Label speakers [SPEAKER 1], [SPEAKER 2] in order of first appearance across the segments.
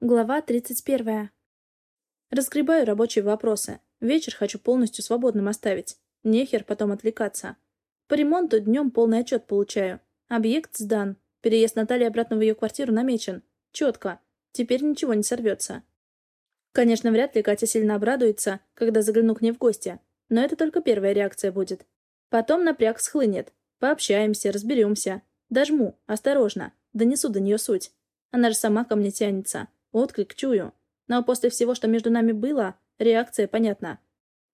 [SPEAKER 1] Глава 31. Разгребаю рабочие вопросы. Вечер хочу полностью свободным оставить. Нехер потом отвлекаться. По ремонту днем полный отчет получаю. Объект сдан. Переезд Натальи обратно в ее квартиру намечен. Четко. Теперь ничего не сорвется. Конечно, вряд ли Катя сильно обрадуется, когда загляну к ней в гости. Но это только первая реакция будет. Потом напряг схлынет. Пообщаемся, разберемся. Дожму, осторожно. Донесу до нее суть. Она же сама ко мне тянется. Отклик чую. Но после всего, что между нами было, реакция понятна.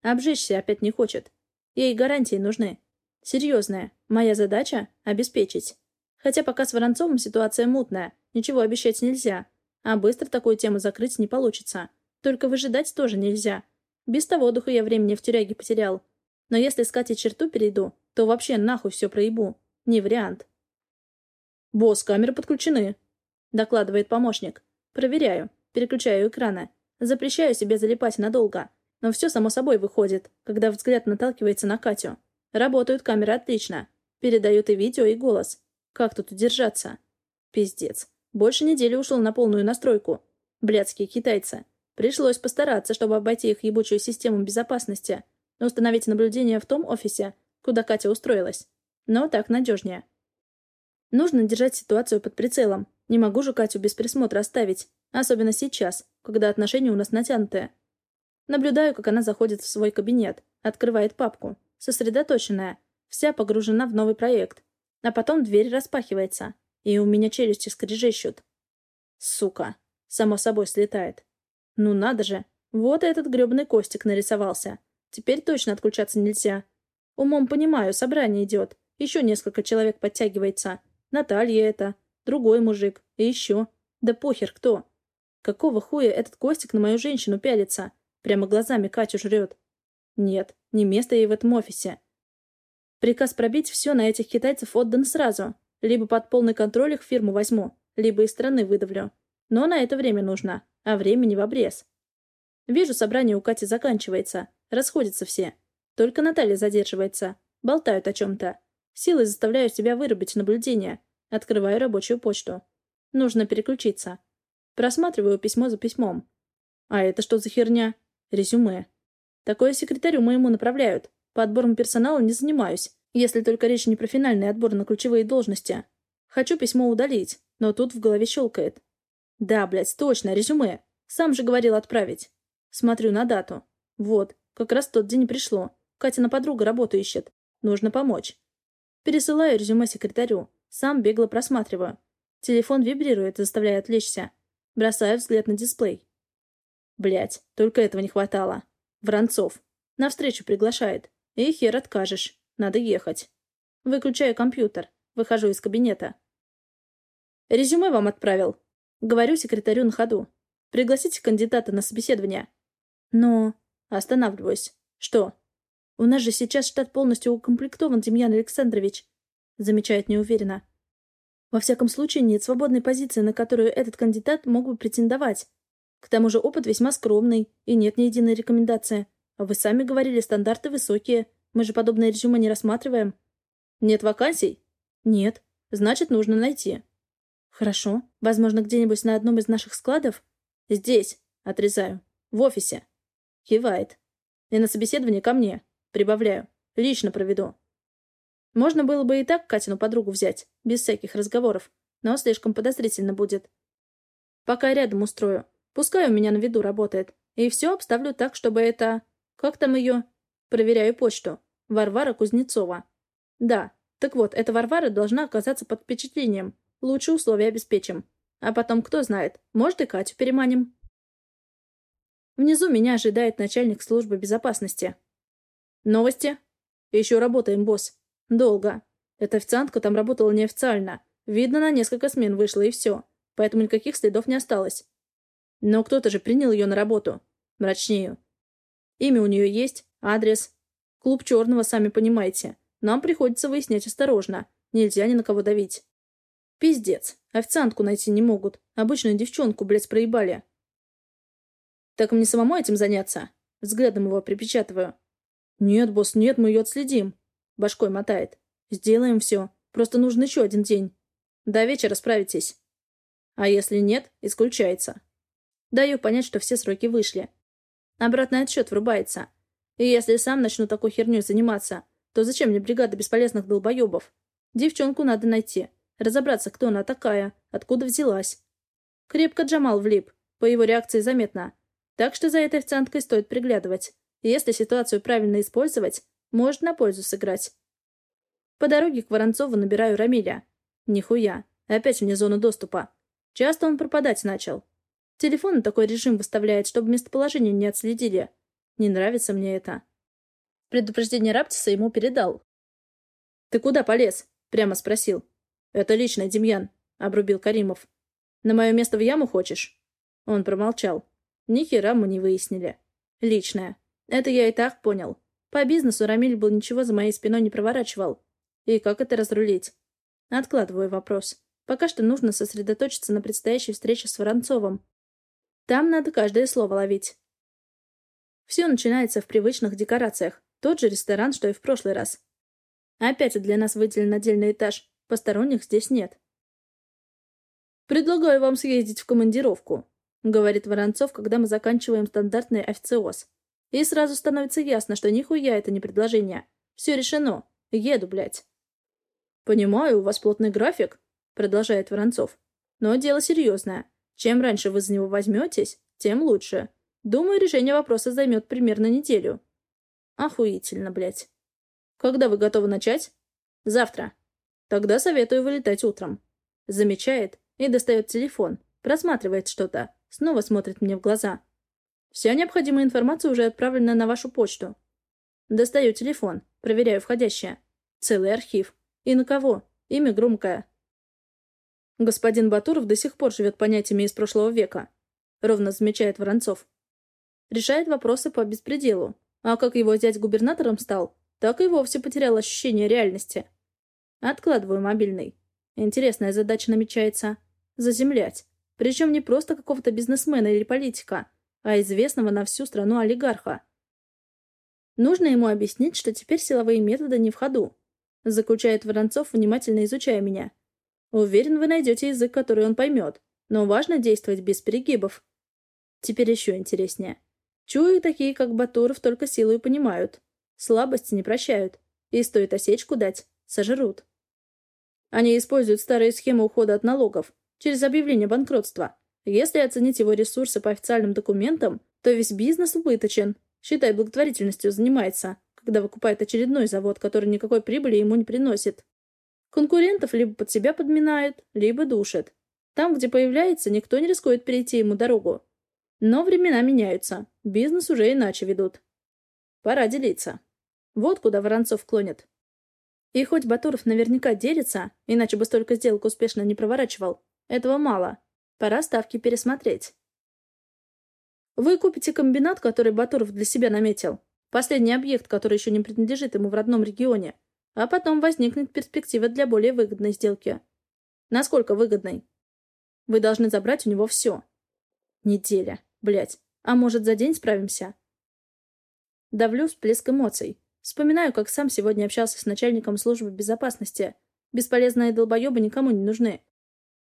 [SPEAKER 1] Обжечься опять не хочет. Ей гарантии нужны. Серьезная. Моя задача — обеспечить. Хотя пока с Воронцовым ситуация мутная, ничего обещать нельзя. А быстро такую тему закрыть не получится. Только выжидать тоже нельзя. Без того духу я времени в тюряге потерял. Но если с Катей черту перейду, то вообще нахуй все проебу. Не вариант.
[SPEAKER 2] «Босс, камеры подключены», — докладывает помощник.
[SPEAKER 1] Проверяю. Переключаю экраны. Запрещаю себе залипать надолго. Но все само собой выходит, когда взгляд наталкивается на Катю. Работают камеры отлично. Передают и видео, и голос. Как тут удержаться? Пиздец. Больше недели ушел на полную настройку. Блядские китайцы. Пришлось постараться, чтобы обойти их ебучую систему безопасности. Установить наблюдение в том офисе, куда Катя устроилась. Но так надежнее. Нужно держать ситуацию под прицелом, не могу же Катю без присмотра оставить, особенно сейчас, когда отношения у нас натянутые. Наблюдаю, как она заходит в свой кабинет, открывает папку, сосредоточенная, вся погружена в новый проект. А потом дверь распахивается, и у меня челюсти скрежещут. Сука. Само собой слетает. Ну надо же. Вот этот гребаный Костик нарисовался. Теперь точно отключаться нельзя. Умом понимаю, собрание идет. Еще несколько человек подтягивается. Наталья это. Другой мужик. И еще. Да похер кто. Какого хуя этот Костик на мою женщину пялится? Прямо глазами Катю жрет. Нет, не место ей в этом офисе. Приказ пробить все на этих китайцев отдан сразу. Либо под полный контроль их фирму возьму, либо из страны выдавлю. Но на это время нужно, а времени в обрез. Вижу, собрание у Кати заканчивается. Расходятся все. Только Наталья задерживается. Болтают о чем-то. Силой заставляю себя вырубить наблюдение. Открываю рабочую почту. Нужно переключиться. Просматриваю письмо за письмом. А это что за херня? Резюме. Такое секретарю моему направляют. По отборам персонала не занимаюсь, если только речь не про финальный отбор на ключевые должности. Хочу письмо удалить, но тут в голове щелкает. Да, блядь, точно, резюме. Сам же говорил отправить. Смотрю на дату. Вот, как раз тот день пришло. Катина подруга работу ищет. Нужно помочь. Пересылаю резюме секретарю. Сам бегло просматриваю. Телефон вибрирует, заставляя отвлечься. Бросаю взгляд на дисплей. Блять, только этого не хватало. Воронцов. Навстречу приглашает. И хер откажешь. Надо ехать. Выключаю компьютер. Выхожу из кабинета. Резюме вам отправил. Говорю секретарю на ходу. Пригласите кандидата на собеседование. Но... Останавливаюсь. Что? У нас же сейчас штат полностью укомплектован, Демьян Александрович. — замечает неуверенно. «Во всяком случае, нет свободной позиции, на которую этот кандидат мог бы претендовать. К тому же опыт весьма скромный, и нет ни единой рекомендации. А вы сами говорили, стандарты высокие. Мы же подобное резюме не рассматриваем». «Нет вакансий?» «Нет. Значит, нужно найти». «Хорошо. Возможно, где-нибудь на одном из наших складов?» «Здесь», — отрезаю. «В офисе». Кивает. «И на собеседование ко мне». Прибавляю. «Лично проведу». Можно было бы и так Катину подругу взять, без всяких разговоров, но слишком подозрительно будет. Пока рядом устрою. Пускай у меня на виду работает. И все обставлю так, чтобы это... Как там ее? Проверяю почту. Варвара Кузнецова. Да, так вот, эта Варвара должна оказаться под впечатлением. Лучше условия обеспечим. А потом, кто знает, может и Катю переманим. Внизу меня ожидает начальник службы безопасности. Новости? Еще работаем, босс. Долго. Эта официантка там работала неофициально. Видно, на несколько смен вышла, и все. Поэтому никаких следов не осталось. Но кто-то же принял ее на работу. Мрачнею. Имя у нее есть, адрес. Клуб черного, сами понимаете. Нам приходится выяснять осторожно. Нельзя ни на кого давить. Пиздец. Официантку найти не могут. Обычную девчонку, блядь, проебали. Так мне самому этим заняться? Взглядом его припечатываю. Нет, босс, нет, мы ее отследим. Башкой мотает. Сделаем все. Просто нужен еще один день. До вечера справитесь. А если нет, исключается. Даю понять, что все сроки вышли. Обратный отсчет врубается. И если сам начну такой херней заниматься, то зачем мне бригада бесполезных долбоебов? Девчонку надо найти. Разобраться, кто она такая, откуда взялась. Крепко Джамал влип. По его реакции заметно. Так что за этой официанткой стоит приглядывать. Если ситуацию правильно использовать, может на пользу сыграть. По дороге к Воронцову набираю Рамиля. Нихуя. Опять вне зоны доступа. Часто он пропадать начал. Телефон на такой режим выставляет, чтобы местоположение не отследили. Не нравится мне это. Предупреждение Раптиса ему передал. «Ты куда полез?» — прямо спросил. «Это личное, Демьян», — обрубил Каримов. «На мое место в яму хочешь?» Он промолчал. Ни хера мы не выяснили. Личное. Это я и так понял. По бизнесу Рамиль был ничего за моей спиной не проворачивал. И как это разрулить? Откладываю вопрос. Пока что нужно сосредоточиться на предстоящей встрече с Воронцовым. Там надо каждое слово ловить. Все начинается в привычных декорациях. Тот же ресторан, что и в прошлый раз. Опять для нас выделен отдельный этаж. Посторонних здесь нет. «Предлагаю вам съездить в командировку», — говорит Воронцов, когда мы заканчиваем стандартный официоз. И сразу становится ясно, что нихуя это не предложение. Все решено. Еду, блядь. «Понимаю, у вас плотный график», — продолжает Воронцов. «Но дело серьезное. Чем раньше вы за него возьметесь, тем лучше. Думаю, решение вопроса займет примерно неделю. Охуительно, блядь. Когда вы готовы начать? Завтра. Тогда советую вылетать утром. Замечает и достает телефон, просматривает что-то, снова смотрит мне в глаза. Вся необходимая информация уже отправлена на вашу почту. Достаю телефон, проверяю входящее. Целый архив. И на кого? Имя громкое. Господин Батуров до сих пор живет понятиями из прошлого века. Ровно замечает Воронцов решает вопросы по беспределу. А как его зять губернатором стал, так и вовсе потерял ощущение реальности. Откладываю мобильный. Интересная задача намечается. Заземлять. Причем не просто какого-то бизнесмена или политика, а известного на всю страну олигарха. Нужно ему объяснить, что теперь силовые методы не в ходу. Заключает Воронцов, внимательно изучая меня. Уверен, вы найдете язык, который он поймет. Но важно действовать без перегибов. Теперь еще интереснее. Чую, такие, как Батуров, только силу и понимают. Слабости не прощают. И стоит осечку дать, сожрут. Они используют старые схемы ухода от налогов через объявление банкротства. Если оценить его ресурсы по официальным документам, то весь бизнес убыточен. Считай, благотворительностью занимается, когда выкупает очередной завод, который никакой прибыли ему не приносит. Конкурентов либо под себя подминает, либо душит. Там, где появляется, никто не рискует перейти ему дорогу. Но времена меняются. Бизнес уже иначе ведут. Пора делиться. Вот куда Воронцов клонит. И хоть Батуров наверняка делится, иначе бы столько сделок успешно не проворачивал, этого мало. Пора ставки пересмотреть. Вы купите комбинат, который Батуров для себя наметил. Последний объект, который еще не принадлежит ему в родном регионе. А потом возникнет перспектива для более выгодной сделки. Насколько выгодной? Вы должны забрать у него все. Неделя. Блять. А может, за день справимся? Давлю всплеск эмоций. Вспоминаю, как сам сегодня общался с начальником службы безопасности. Бесполезные долбоебы никому не нужны.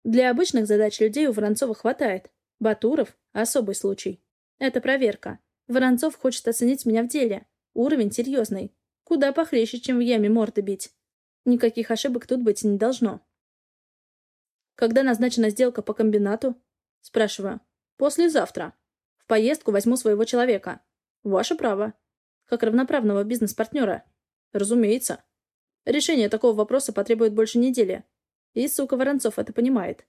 [SPEAKER 1] Для обычных задач людей у Воронцова хватает. Батуров — особый случай. Это проверка. Воронцов хочет оценить меня в деле. Уровень серьезный. Куда похлеще, чем в яме морды бить. Никаких ошибок тут быть не должно. Когда назначена сделка по комбинату? Спрашиваю. Послезавтра. В поездку возьму своего человека. Ваше право. Как равноправного бизнес-партнера. Разумеется. Решение такого вопроса потребует больше недели. И, сука, Воронцов это понимает.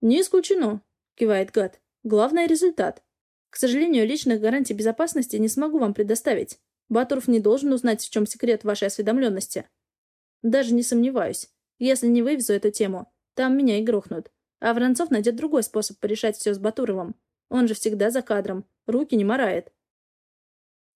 [SPEAKER 1] Не исключено, кивает гад. Главное — результат. К сожалению, личных гарантий безопасности не смогу вам предоставить. Батуров не должен узнать, в чем секрет вашей осведомленности. Даже не сомневаюсь. Если не вывезу эту тему, там меня и грохнут. А Воронцов найдет другой способ порешать все с Батуровым. Он же всегда за кадром. Руки не морает.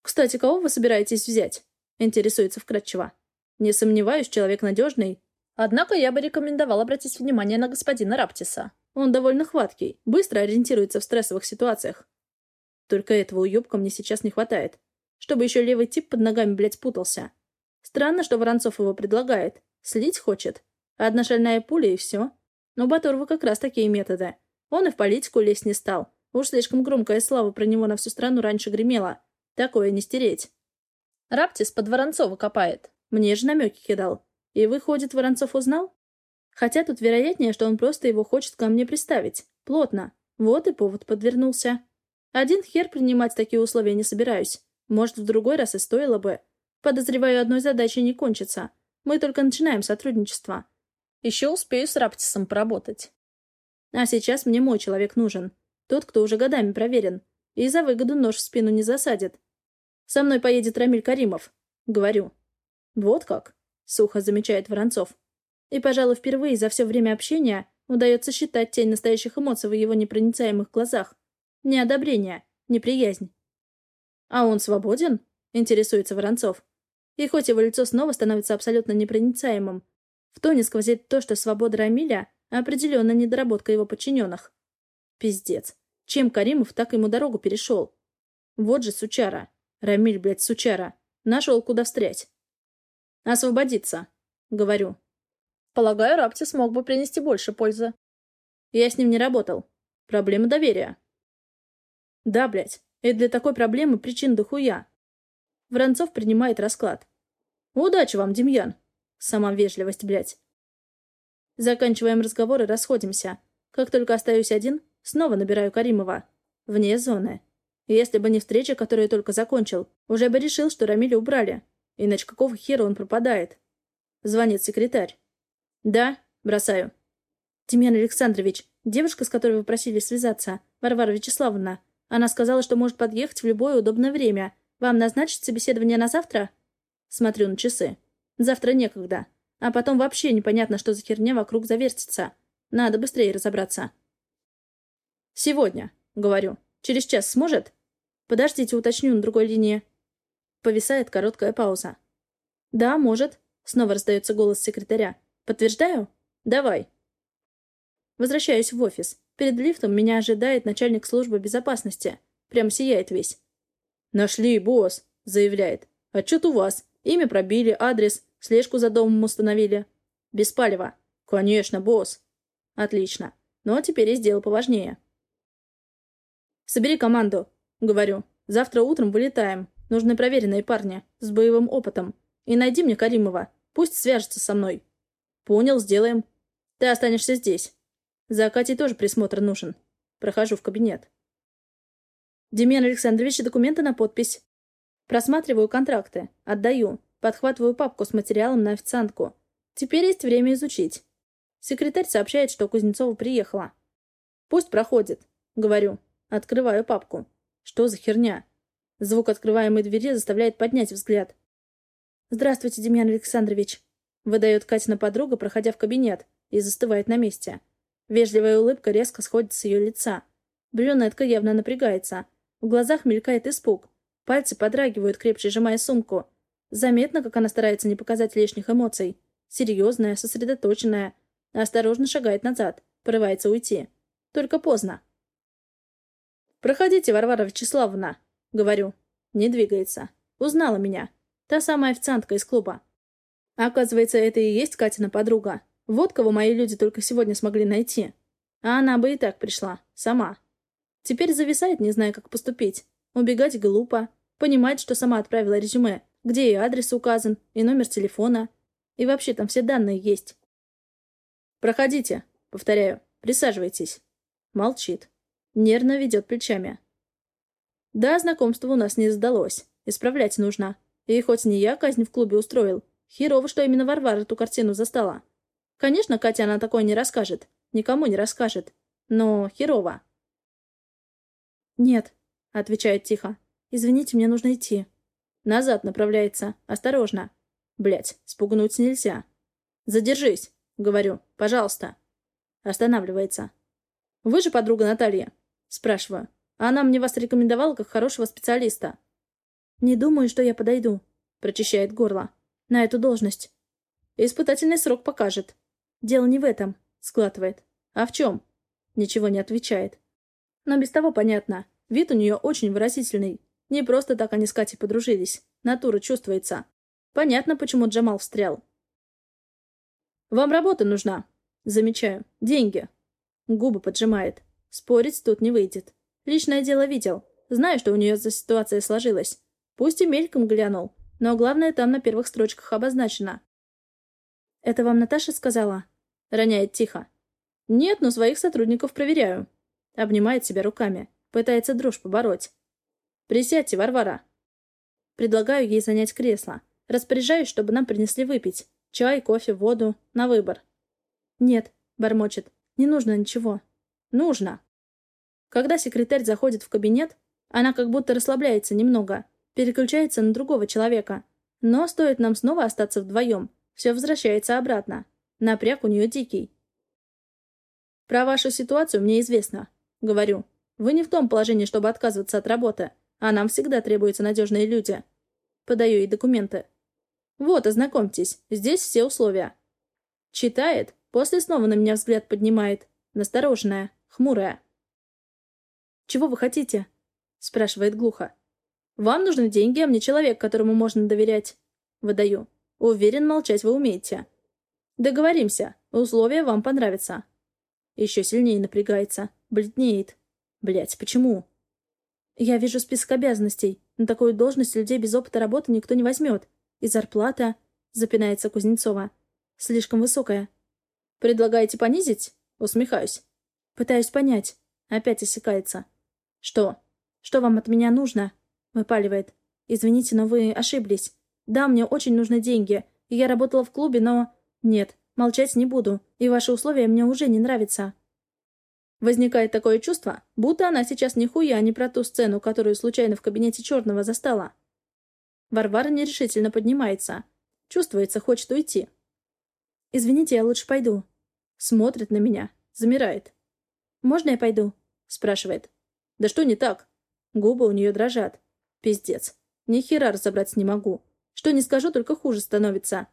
[SPEAKER 1] «Кстати, кого вы собираетесь взять?» — интересуется вкратчиво. «Не сомневаюсь, человек надежный. Однако я бы рекомендовал обратить внимание на господина Раптиса. Он довольно хваткий, быстро ориентируется в стрессовых ситуациях. Только этого уебка мне сейчас не хватает. Чтобы еще левый тип под ногами, блядь, путался. Странно, что Воронцов его предлагает. Слить хочет. Одна шальная пуля и все. Но Батурова как раз такие методы. Он и в политику лезть не стал. Уж слишком громкая слава про него на всю страну раньше гремела. Такое не стереть. Раптис под Воронцова копает. Мне же намеки кидал. И выходит, Воронцов узнал? Хотя тут вероятнее, что он просто его хочет ко мне приставить. Плотно. Вот и повод подвернулся. Один хер принимать такие условия не собираюсь. Может, в другой раз и стоило бы. Подозреваю, одной задачей не кончится. Мы только начинаем сотрудничество. Еще успею с Раптисом поработать. А сейчас мне мой человек нужен. Тот, кто уже годами проверен. И за выгоду нож в спину не засадит. Со мной поедет Рамиль Каримов. Говорю. Вот как? Сухо замечает Воронцов. И, пожалуй, впервые за все время общения удается считать тень настоящих эмоций в его непроницаемых глазах. Не одобрение, неприязнь. «А он свободен?» — интересуется Воронцов. И хоть его лицо снова становится абсолютно непроницаемым, в тоне сквозит то, что свобода Рамиля — определенно недоработка его подчиненных. Пиздец. Чем Каримов так ему дорогу перешел? Вот же сучара. Рамиль, блядь, сучара. Нашел, куда встрять. «Освободиться», — говорю. Полагаю, Рапти смог бы принести больше пользы. Я с ним не работал. Проблема доверия. Да, блядь. И для такой проблемы причин дохуя. Воронцов принимает расклад. Удачи вам, Демьян. Сама вежливость, блядь. Заканчиваем разговор и расходимся. Как только остаюсь один, снова набираю Каримова. Вне зоны. Если бы не встреча, которую только закончил, уже бы решил, что Рамиля убрали. Иначе какого хера он пропадает? Звонит секретарь. «Да, бросаю». «Демьян Александрович, девушка, с которой вы просили связаться, Варвара Вячеславовна, она сказала, что может подъехать в любое удобное время. Вам назначить собеседование на завтра?» Смотрю на часы. «Завтра некогда. А потом вообще непонятно, что за херня вокруг завертится. Надо быстрее разобраться». «Сегодня», — говорю. «Через час сможет?» «Подождите, уточню на другой линии». Повисает короткая пауза. «Да, может», — снова раздается голос секретаря. «Подтверждаю? Давай». Возвращаюсь в офис. Перед лифтом меня ожидает начальник службы безопасности. Прям сияет весь. «Нашли, босс», — заявляет. «Отчет у вас. Имя пробили, адрес, слежку за домом установили». «Беспалево». «Конечно, босс». «Отлично. Но теперь есть дело поважнее». «Собери команду», — говорю. «Завтра утром вылетаем. Нужны проверенные парни, с боевым опытом. И найди мне Каримова. Пусть свяжется со мной». «Понял, сделаем. Ты останешься здесь. За Катей тоже присмотр нужен. Прохожу в кабинет. Демьян Александрович, документы на подпись. Просматриваю контракты. Отдаю. Подхватываю папку с материалом на официантку. Теперь есть время изучить. Секретарь сообщает, что Кузнецова приехала. «Пусть проходит», — говорю. Открываю папку. Что за херня? Звук открываемой двери заставляет поднять взгляд. «Здравствуйте, Демьян Александрович», — выдает Катина подруга, проходя в кабинет, и застывает на месте. Вежливая улыбка резко сходит с ее лица. Брюнетка явно напрягается. В глазах мелькает испуг. Пальцы подрагивают, крепче сжимая сумку. Заметно, как она старается не показать лишних эмоций. Серьезная, сосредоточенная. Осторожно шагает назад. Порывается уйти. Только поздно. «Проходите, Варвара Вячеславовна», — говорю. Не двигается. Узнала меня. Та самая официантка из клуба. Оказывается, это и есть Катина подруга. Вот кого мои люди только сегодня смогли найти. А она бы и так пришла. Сама. Теперь зависает, не зная, как поступить. Убегать глупо. Понимать, что сама отправила резюме, где и адрес указан, и номер телефона. И вообще там все данные есть. «Проходите», — повторяю. «Присаживайтесь». Молчит. Нервно ведет плечами. Да, знакомство у нас не сдалось. Исправлять нужно. И хоть не я казнь в клубе устроил, херово, что именно Варвара эту картину застала. Конечно, Катя она такое не расскажет. Никому не расскажет. Но херово. «Нет», — отвечает тихо. «Извините, мне нужно идти». Назад направляется. Осторожно. Блять, спугнуть нельзя. «Задержись», — говорю. «Пожалуйста». Останавливается. «Вы же подруга Наталья?» Спрашиваю. «Она мне вас рекомендовала как хорошего специалиста». «Не думаю, что я подойду», — прочищает горло. «На эту должность». «Испытательный срок покажет», «Дело не в этом», — сглатывает. «А в чем?» Ничего не отвечает. Но без того понятно. Вид у нее очень выразительный. Не просто так они с Катей подружились. Натура чувствуется. Понятно, почему Джамал встрял. «Вам работа нужна», — замечаю. «Деньги». Губы поджимает. Спорить тут не выйдет. Личное дело видел. Знаю, что у нее за ситуация сложилась. Пусть и мельком глянул, но главное там на первых строчках обозначено. «Это вам Наташа сказала?» Роняет тихо. «Нет, но своих сотрудников проверяю». Обнимает себя руками. Пытается дрожь побороть. «Присядьте, Варвара». Предлагаю ей занять кресло. Распоряжаюсь, чтобы нам принесли выпить. Чай, кофе, воду. На выбор. «Нет», — бормочет. «Не нужно ничего». «Нужно». Когда секретарь заходит в кабинет, она как будто расслабляется немного, переключается на другого человека. Но стоит нам снова остаться вдвоем, все возвращается обратно. Напряг у нее дикий. «Про вашу ситуацию мне известно», — говорю. «Вы не в том положении, чтобы отказываться от работы, а нам всегда требуются надежные люди». Подаю ей документы. «Вот, ознакомьтесь, здесь все условия». Читает, после снова на меня взгляд поднимает. Настороженная, хмурая. «Чего вы хотите?» — спрашивает глухо. «Вам нужны деньги, а мне человек, которому можно доверять». Выдаю. «Уверен, молчать вы умеете». «Договоримся. Условия вам понравятся». Еще сильнее напрягается. Бледнеет. Блять, почему? Я вижу список обязанностей. На такую должность людей без опыта работы никто не возьмет. И зарплата, запинается Кузнецова, слишком высокая. Предлагаете понизить? Усмехаюсь. Пытаюсь понять. Опять осекается. «Что? Что вам от меня нужно?» — выпаливает. «Извините, но вы ошиблись. Да, мне очень нужны деньги. Я работала в клубе, но... Нет, молчать не буду. И ваши условия мне уже не нравятся». Возникает такое чувство, будто она сейчас нихуя не про ту сцену, которую случайно в кабинете черного застала. Варвара нерешительно поднимается. Чувствуется, хочет уйти. «Извините, я лучше пойду». Смотрит на меня, замирает. «Можно я пойду?» — спрашивает. Да что не так? Губы у нее дрожат. Пиздец. Ни хера разобрать не могу. Что не скажу, только хуже становится.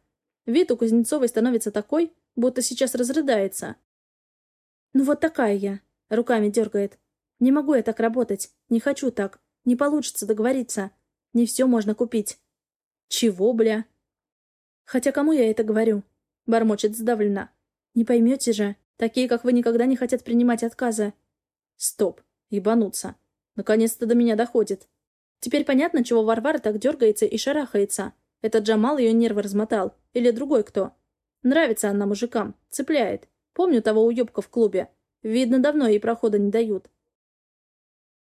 [SPEAKER 1] Вид у Кузнецовой становится такой, будто сейчас разрыдается. «Ну вот такая я», — руками дергает. «Не могу я так работать. Не хочу так. Не получится договориться. Не все можно купить». «Чего, бля?» «Хотя кому я это говорю?» — бормочет сдавленно. «Не поймете же. Такие, как вы, никогда не хотят принимать отказы». «Стоп. Ебануться. Наконец-то до меня доходит. Теперь понятно, чего Варвара так дергается и шарахается. Это Джамал ее нервы размотал. Или другой кто. Нравится она мужикам. Цепляет. Помню того уебка в клубе. Видно, давно ей прохода не дают.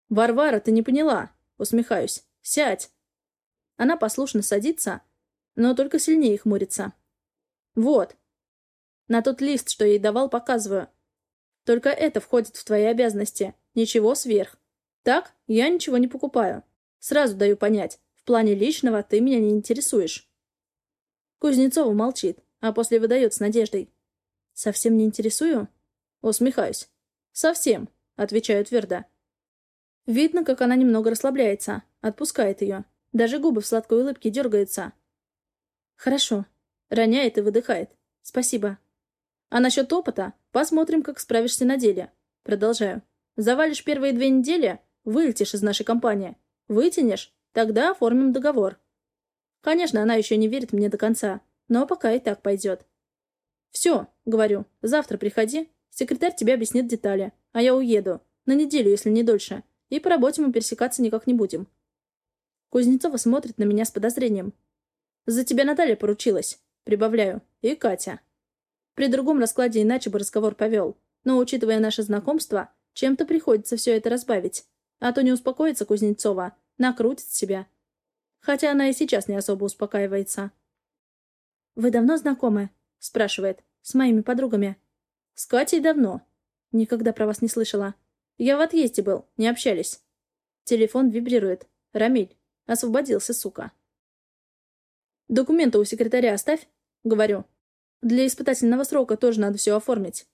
[SPEAKER 1] «Варвара, ты не поняла!» Усмехаюсь. «Сядь!» Она послушно садится, но только сильнее хмурится. «Вот!» На тот лист, что ей давал, показываю. Только это входит в твои обязанности. Ничего сверх. Так, я ничего не покупаю. Сразу даю понять, в плане личного ты меня не интересуешь. Кузнецова молчит, а после выдает с надеждой. Совсем не интересую? Усмехаюсь. Совсем, отвечаю твердо. Видно, как она немного расслабляется, отпускает ее. Даже губы в сладкой улыбке дергаются. Хорошо. Роняет и выдыхает. Спасибо. А насчет опыта? Посмотрим, как справишься на деле. Продолжаю. Завалишь первые две недели — вылетишь из нашей компании. Вытянешь — тогда оформим договор. Конечно, она еще не верит мне до конца, но пока и так пойдет. «Все», — говорю, — «завтра приходи, секретарь тебе объяснит детали, а я уеду, на неделю, если не дольше, и по работе мы пересекаться никак не будем». Кузнецова смотрит на меня с подозрением. «За тебя Наталья поручилась», — прибавляю, — «и Катя». При другом раскладе иначе бы разговор повел, но, учитывая наше знакомство, чем-то приходится все это разбавить. А то не успокоится Кузнецова, накрутит себя. Хотя она и сейчас не особо успокаивается. «Вы давно знакомы?» — спрашивает. «С моими подругами». «С Катей давно». «Никогда про вас не слышала». «Я в отъезде был, не общались». Телефон вибрирует. «Рамиль. Освободился, сука». «Документы у секретаря оставь», — говорю. «Для испытательного срока тоже надо все оформить».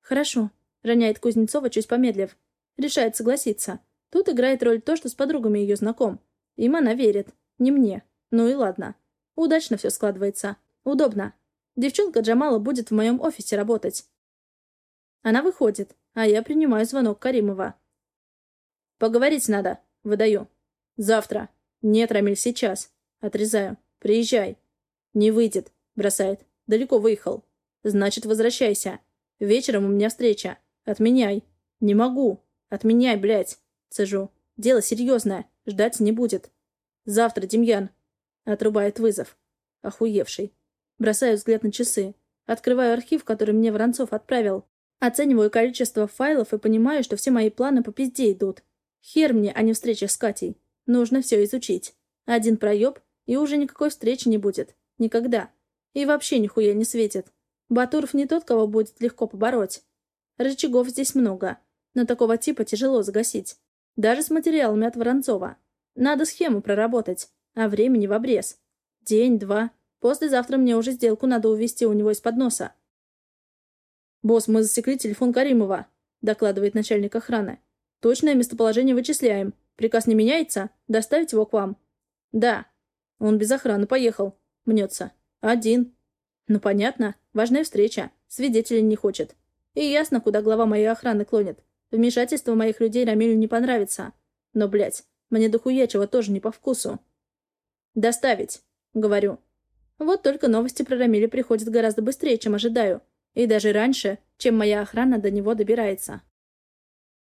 [SPEAKER 1] «Хорошо», Роняет Кузнецова, чуть помедлив. Решает согласиться. Тут играет роль то, что с подругами ее знаком. Им она верит. Не мне. Ну и ладно. Удачно все складывается. Удобно. Девчонка Джамала будет в моем офисе работать. Она выходит, а я принимаю звонок Каримова. «Поговорить надо», — выдаю. «Завтра». «Нет, Рамиль, сейчас». Отрезаю. «Приезжай». «Не выйдет», — бросает. «Далеко выехал». «Значит, возвращайся. Вечером у меня встреча. Отменяй. Не могу. Отменяй, блядь. Цежу. «Дело серьезное. Ждать не будет». «Завтра, Демьян». Отрубает вызов. Охуевший. Бросаю взгляд на часы. Открываю архив, который мне Воронцов отправил. Оцениваю количество файлов и понимаю, что все мои планы по пизде идут. Хер мне, а не встреча с Катей. Нужно все изучить. Один проеб, и уже никакой встречи не будет. Никогда. И вообще нихуя не светит. Батуров не тот, кого будет легко побороть. Рычагов здесь много, но такого типа тяжело загасить. Даже с материалами от Воронцова. Надо схему проработать, а времени в обрез. День-два. Послезавтра мне уже сделку надо увести у него из-под носа. «Босс, мы засекли телефон Каримова», — докладывает начальник охраны. «Точное местоположение вычисляем. Приказ не меняется? Доставить его к вам?» «Да». «Он без охраны поехал». Мнется. «Один». «Ну, понятно. Важная встреча. Свидетелей не хочет. И ясно, куда глава моей охраны клонит. Вмешательство моих людей Рамилю не понравится. Но, блядь, мне дохуя чего тоже не по вкусу». «Доставить», — говорю. Вот только новости про Рамиля приходят гораздо быстрее, чем ожидаю. И даже раньше, чем моя охрана до него добирается.